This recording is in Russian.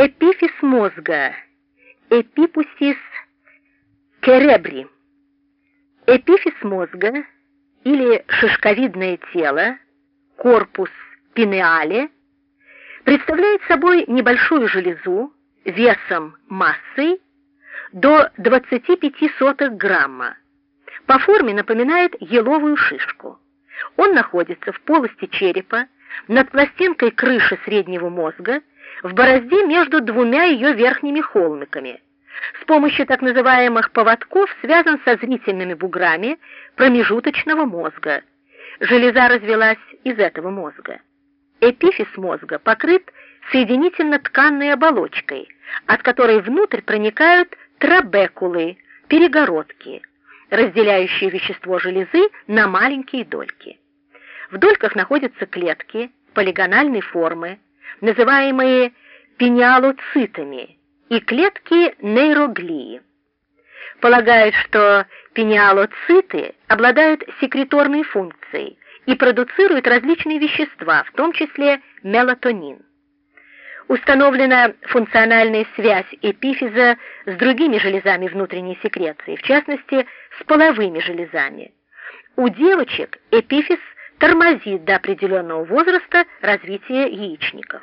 Эпифиз мозга. Эпипусис керебри. Эпифиз мозга или шишковидное тело, корпус пинеале, представляет собой небольшую железу весом массой до 25 грамма. По форме напоминает еловую шишку. Он находится в полости черепа, над пластинкой крыши среднего мозга, в борозде между двумя ее верхними холмиками. С помощью так называемых поводков связан со зрительными буграми промежуточного мозга. Железа развелась из этого мозга. Эпифиз мозга покрыт соединительно-тканной оболочкой, от которой внутрь проникают трабекулы, перегородки, разделяющие вещество железы на маленькие дольки. В дольках находятся клетки полигональной формы, называемые пениалоцитами, и клетки нейроглии. Полагают, что пениалоциты обладают секреторной функцией и продуцируют различные вещества, в том числе мелатонин. Установлена функциональная связь эпифиза с другими железами внутренней секреции, в частности, с половыми железами. У девочек эпифиз тормозит до определенного возраста развитие яичников.